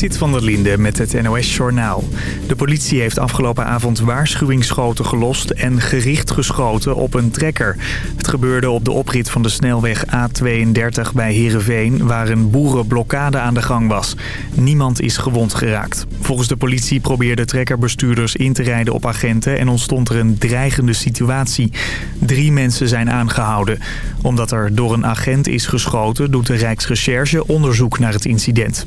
Sit van der Linde met het NOS-journaal. De politie heeft afgelopen avond waarschuwingsschoten gelost en gericht geschoten op een trekker. Het gebeurde op de oprit van de snelweg A32 bij Heerenveen... waar een boerenblokkade aan de gang was. Niemand is gewond geraakt. Volgens de politie probeerden trekkerbestuurders in te rijden op agenten... en ontstond er een dreigende situatie. Drie mensen zijn aangehouden. Omdat er door een agent is geschoten... doet de Rijksrecherche onderzoek naar het incident.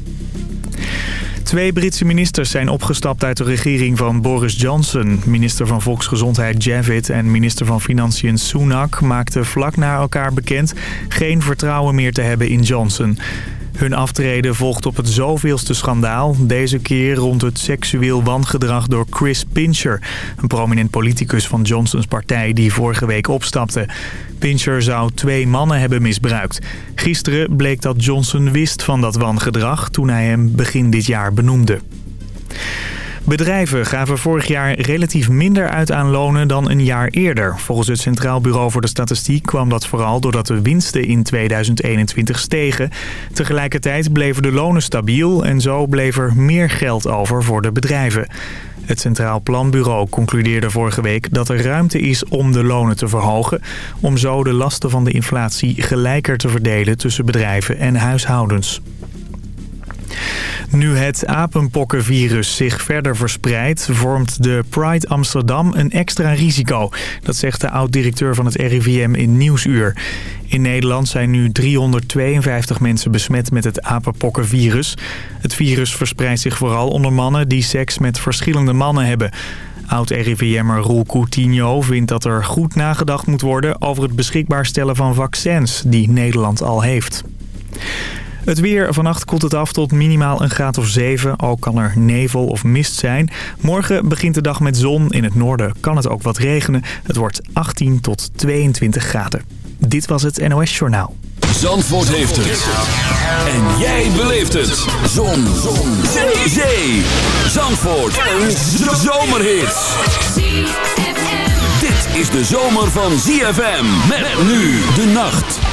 Twee Britse ministers zijn opgestapt uit de regering van Boris Johnson. Minister van Volksgezondheid Javid en minister van Financiën Sunak maakten vlak na elkaar bekend geen vertrouwen meer te hebben in Johnson. Hun aftreden volgt op het zoveelste schandaal. Deze keer rond het seksueel wangedrag door Chris Pincher. Een prominent politicus van Johnsons partij die vorige week opstapte. Pincher zou twee mannen hebben misbruikt. Gisteren bleek dat Johnson wist van dat wangedrag toen hij hem begin dit jaar benoemde. Bedrijven gaven vorig jaar relatief minder uit aan lonen dan een jaar eerder. Volgens het Centraal Bureau voor de Statistiek kwam dat vooral doordat de winsten in 2021 stegen. Tegelijkertijd bleven de lonen stabiel en zo bleef er meer geld over voor de bedrijven. Het Centraal Planbureau concludeerde vorige week dat er ruimte is om de lonen te verhogen... om zo de lasten van de inflatie gelijker te verdelen tussen bedrijven en huishoudens. Nu het apenpokkenvirus zich verder verspreidt, vormt de Pride Amsterdam een extra risico. Dat zegt de oud-directeur van het RIVM in Nieuwsuur. In Nederland zijn nu 352 mensen besmet met het apenpokkenvirus. Het virus verspreidt zich vooral onder mannen die seks met verschillende mannen hebben. Oud-RIVM'er Roel Coutinho vindt dat er goed nagedacht moet worden over het beschikbaar stellen van vaccins die Nederland al heeft. Het weer. Vannacht koelt het af tot minimaal een graad of 7. Ook kan er nevel of mist zijn. Morgen begint de dag met zon. In het noorden kan het ook wat regenen. Het wordt 18 tot 22 graden. Dit was het NOS Journaal. Zandvoort heeft het. En jij beleeft het. Zon. zon. Zee. Zee. Zandvoort. Een zomerhit. Dit is de zomer van ZFM. Met nu de nacht.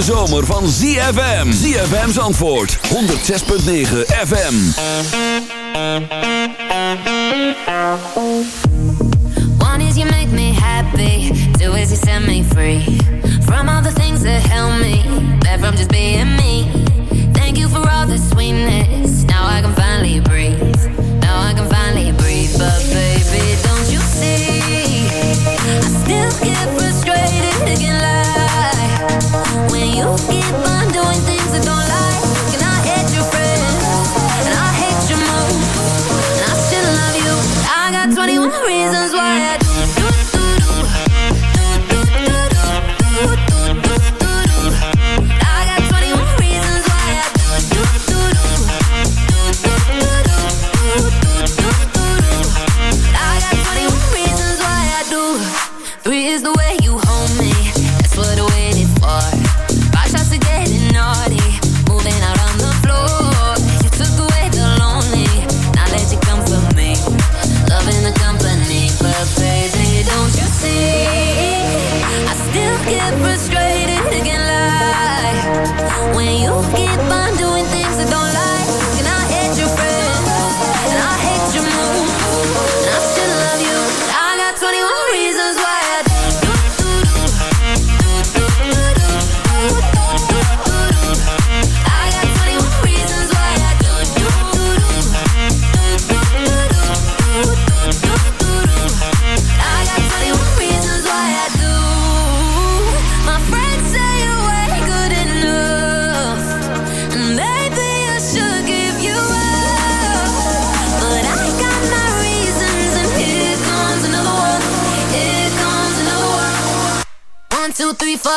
hete zomer van ZFM. ZFM's antwoord 106.9 FM. One is you make me happy. Two is you set me free. From all the things that help me. that from just being me.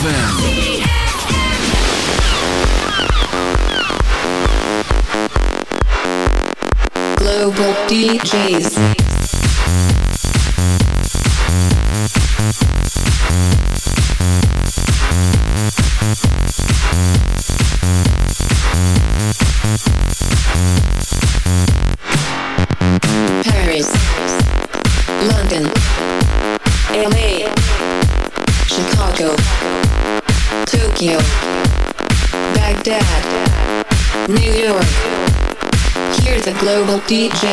ZFM. Global DJs. DJ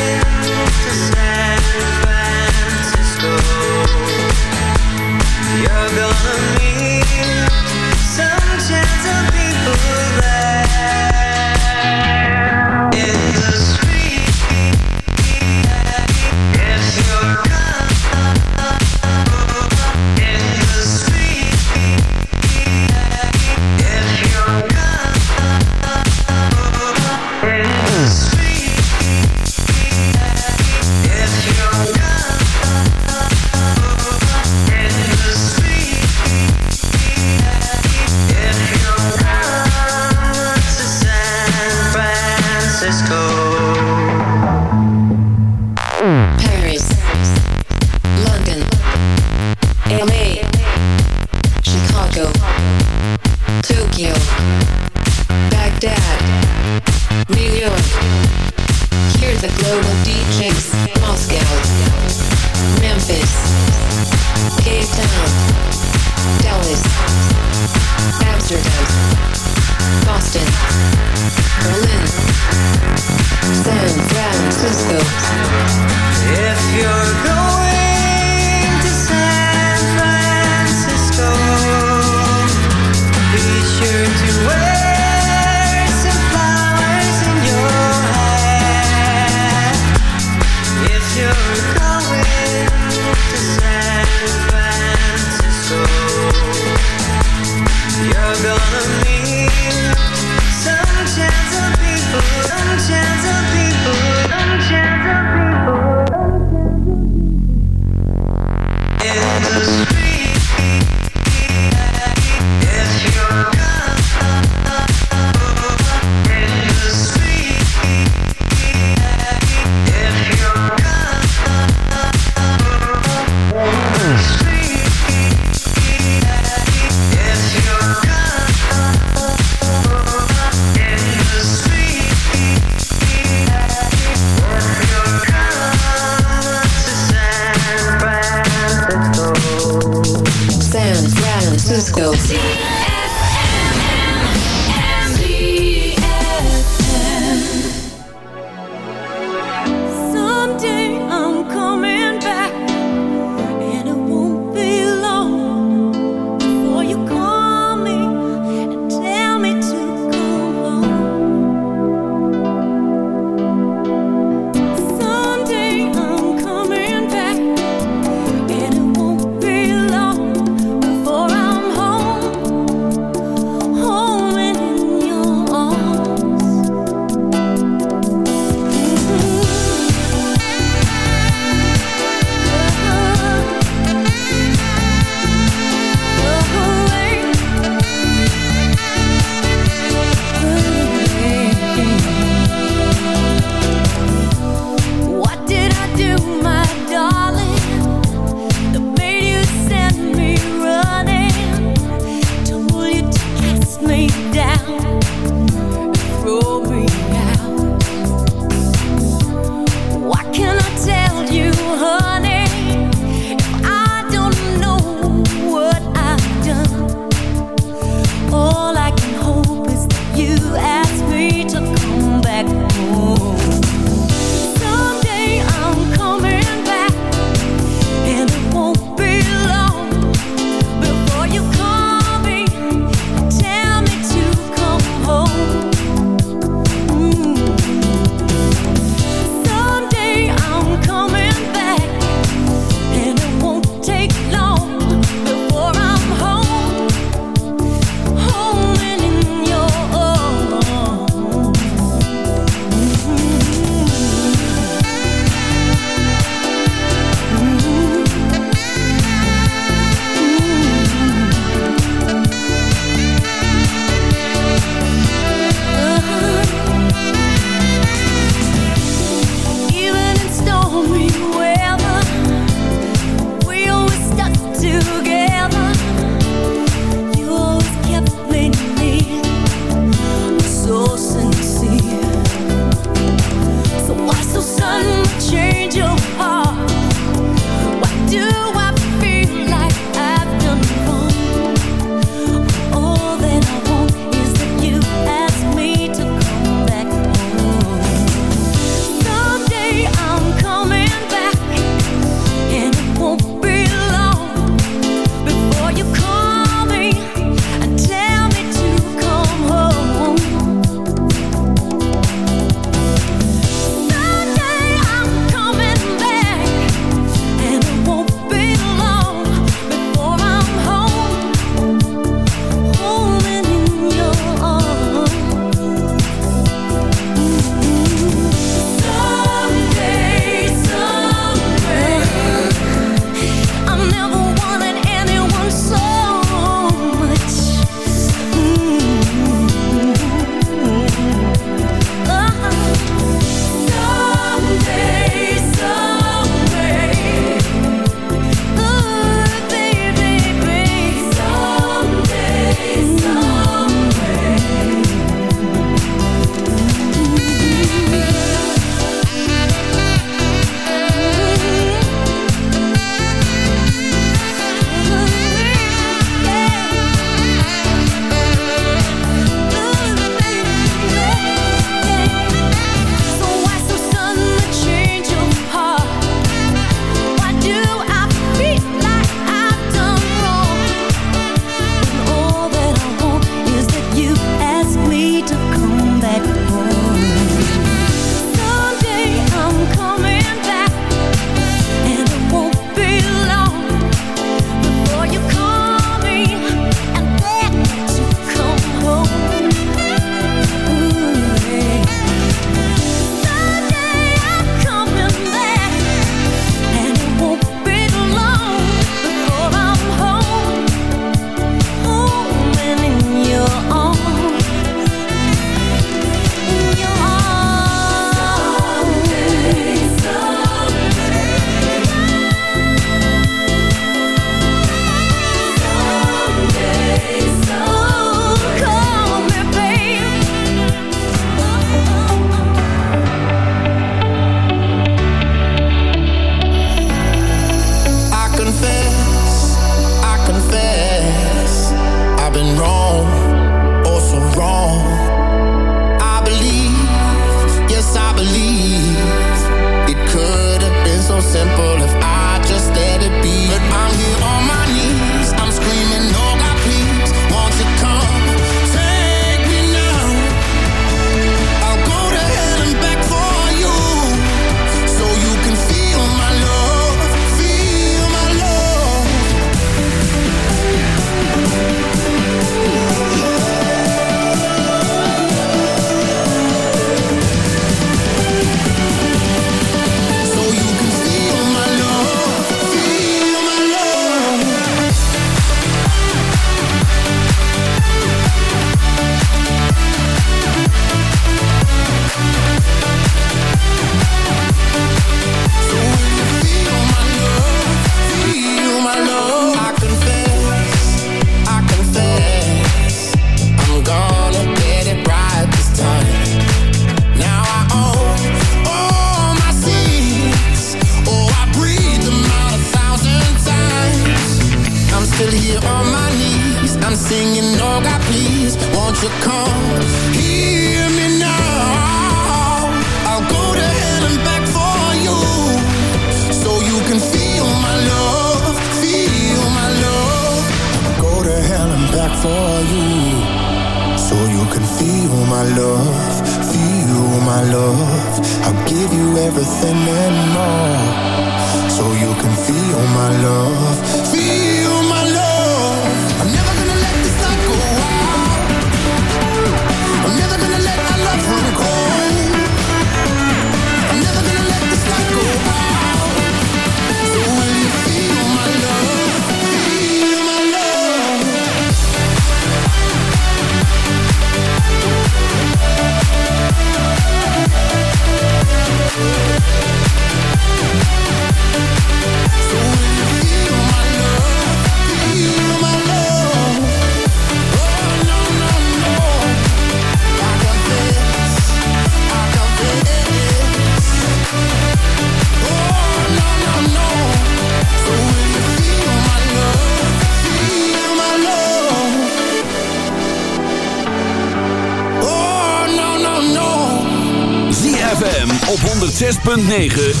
9.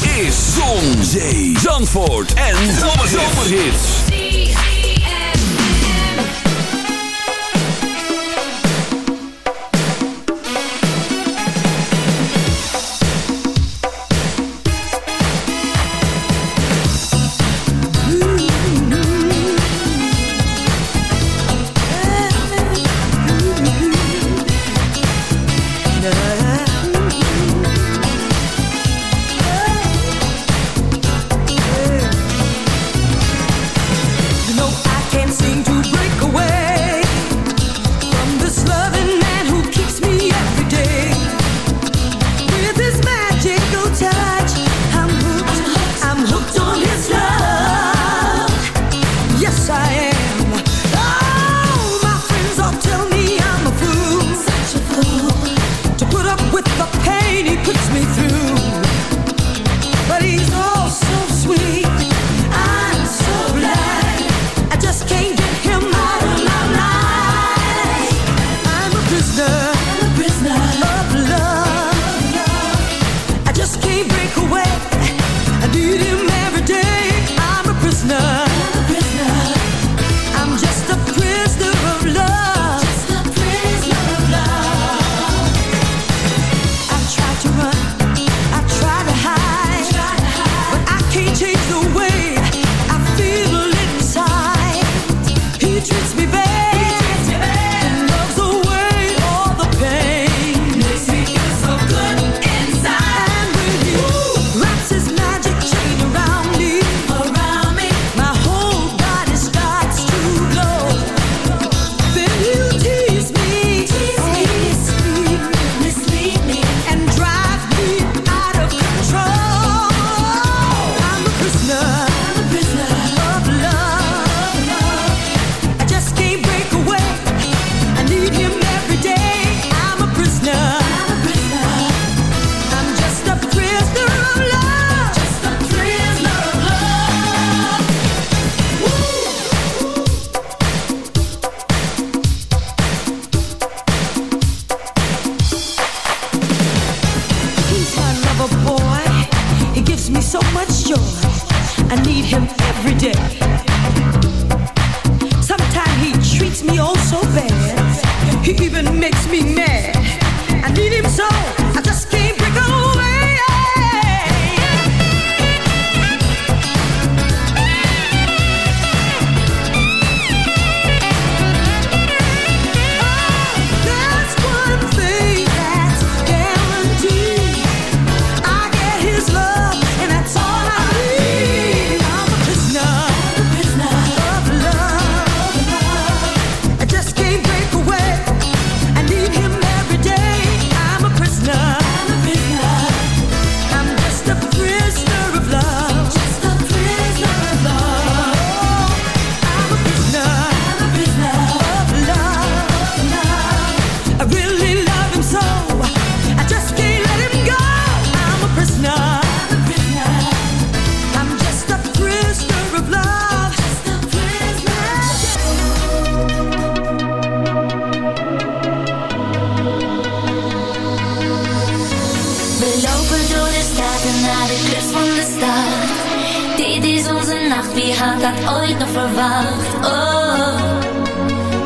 verwacht. Oh,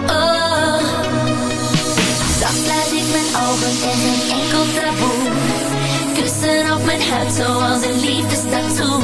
oh. Sluit ik mijn ogen en een enkel taboe. Kussen op mijn huid zoals een liefdestatoe.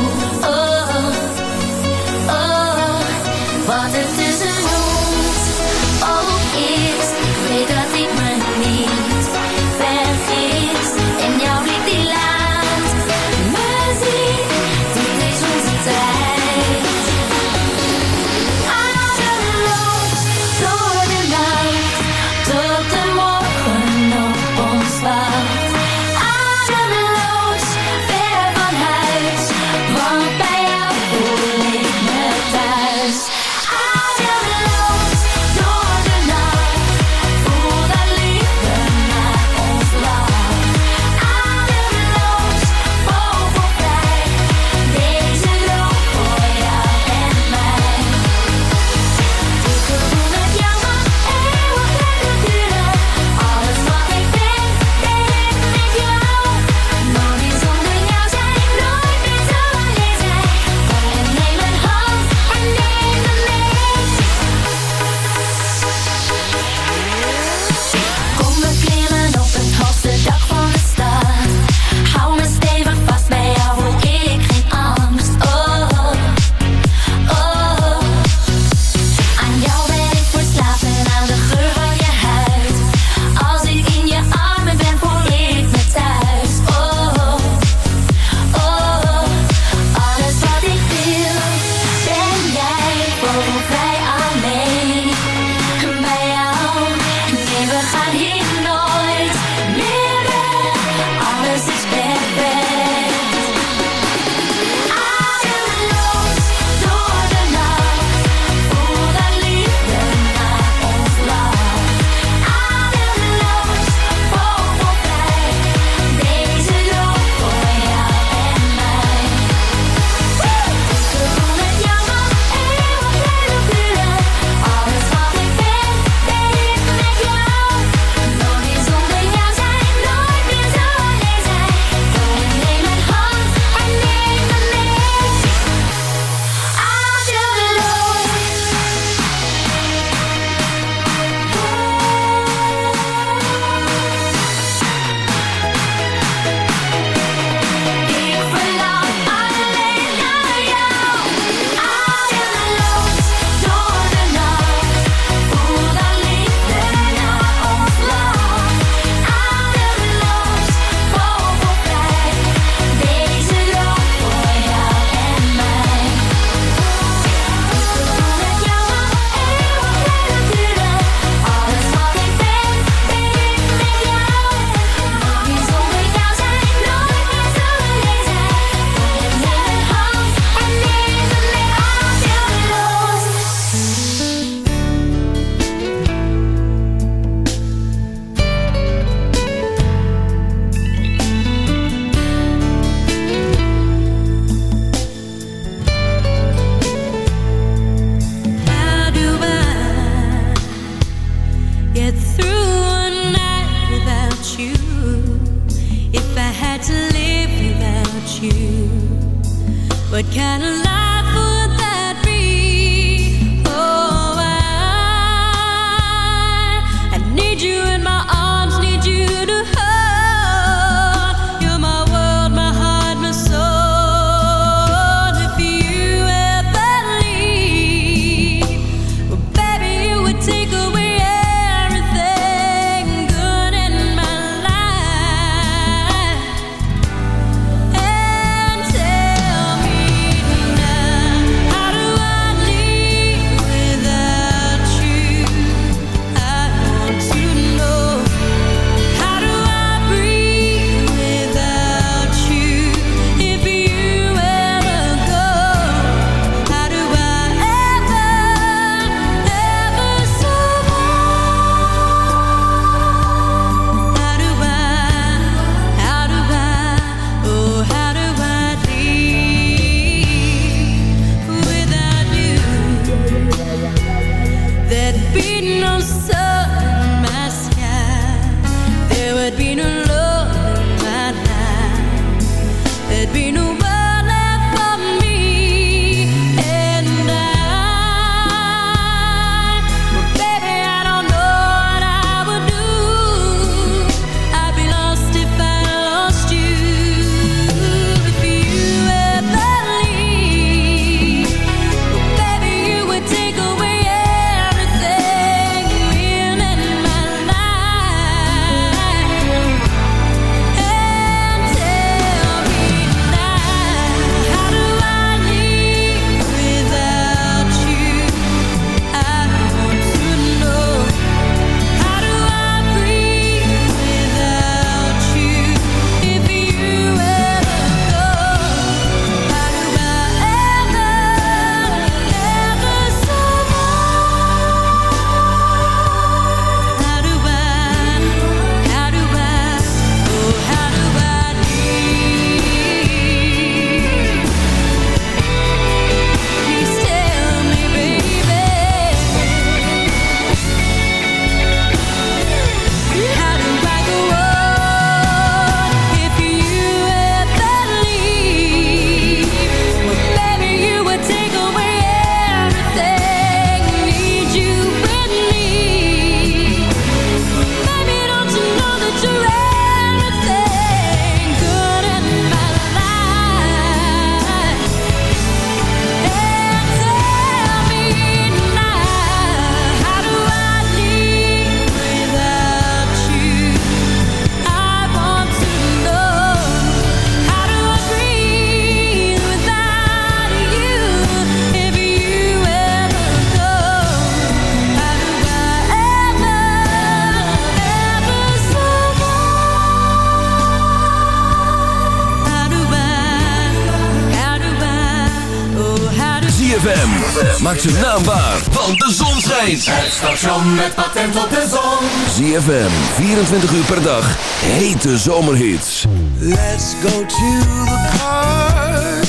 Patent op de zon. ZFM, 24 uur per dag. Hete zomerhits. Let's go to the park.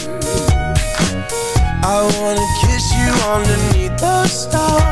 I wanna kiss you underneath the stars.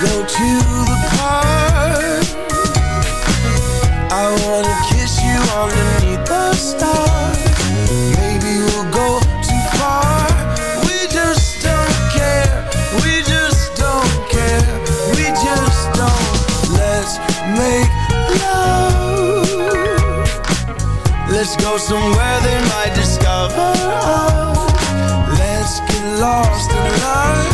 go to the park. I wanna kiss you underneath the stars. Maybe we'll go too far. We just don't care. We just don't care. We just don't. Let's make love. Let's go somewhere they might discover us. Let's get lost in lives.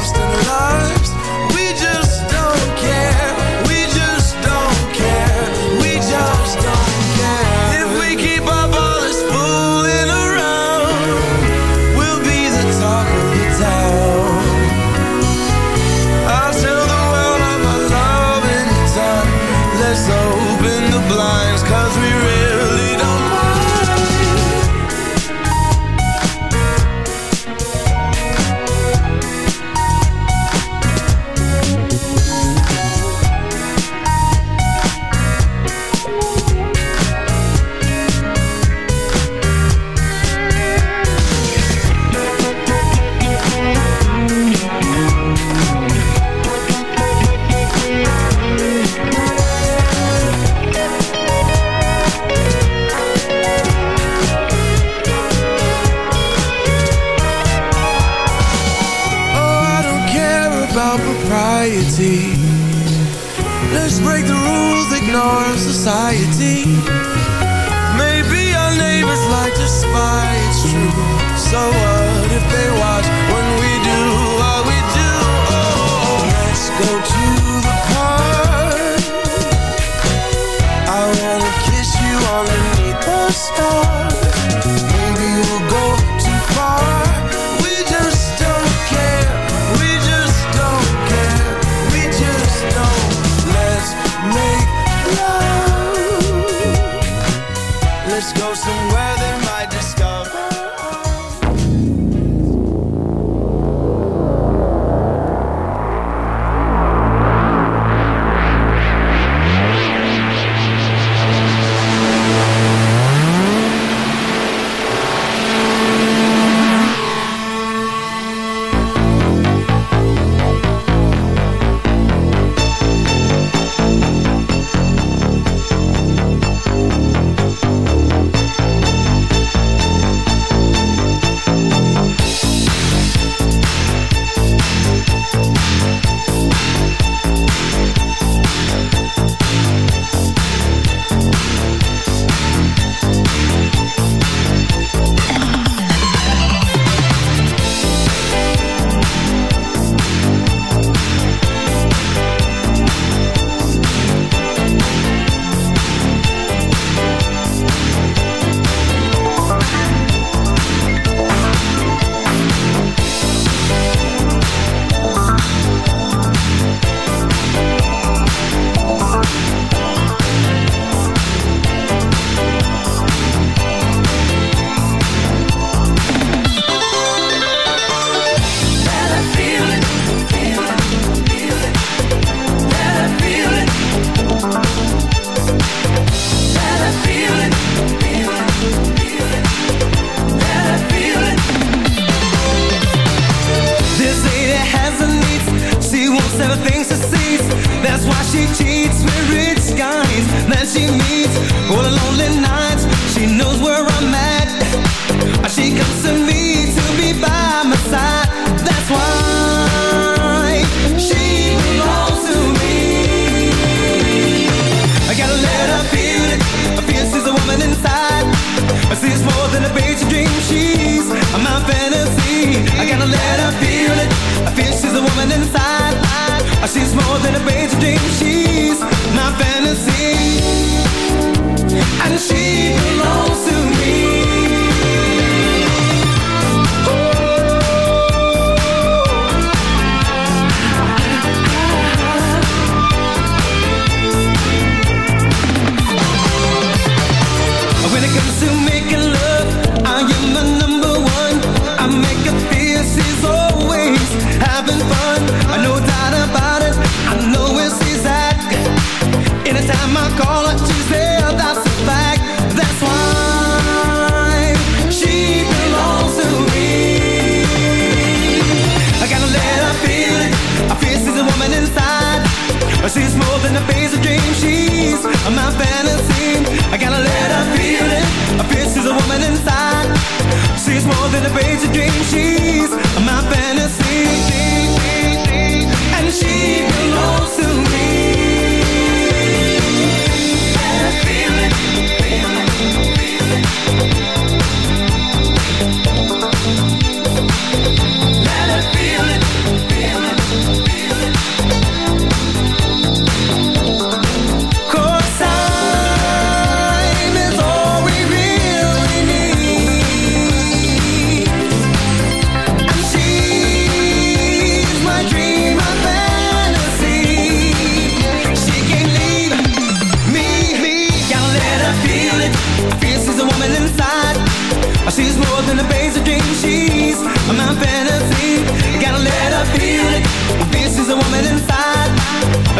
Gotta let her feel it. This is a woman inside.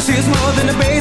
She's more than a baby.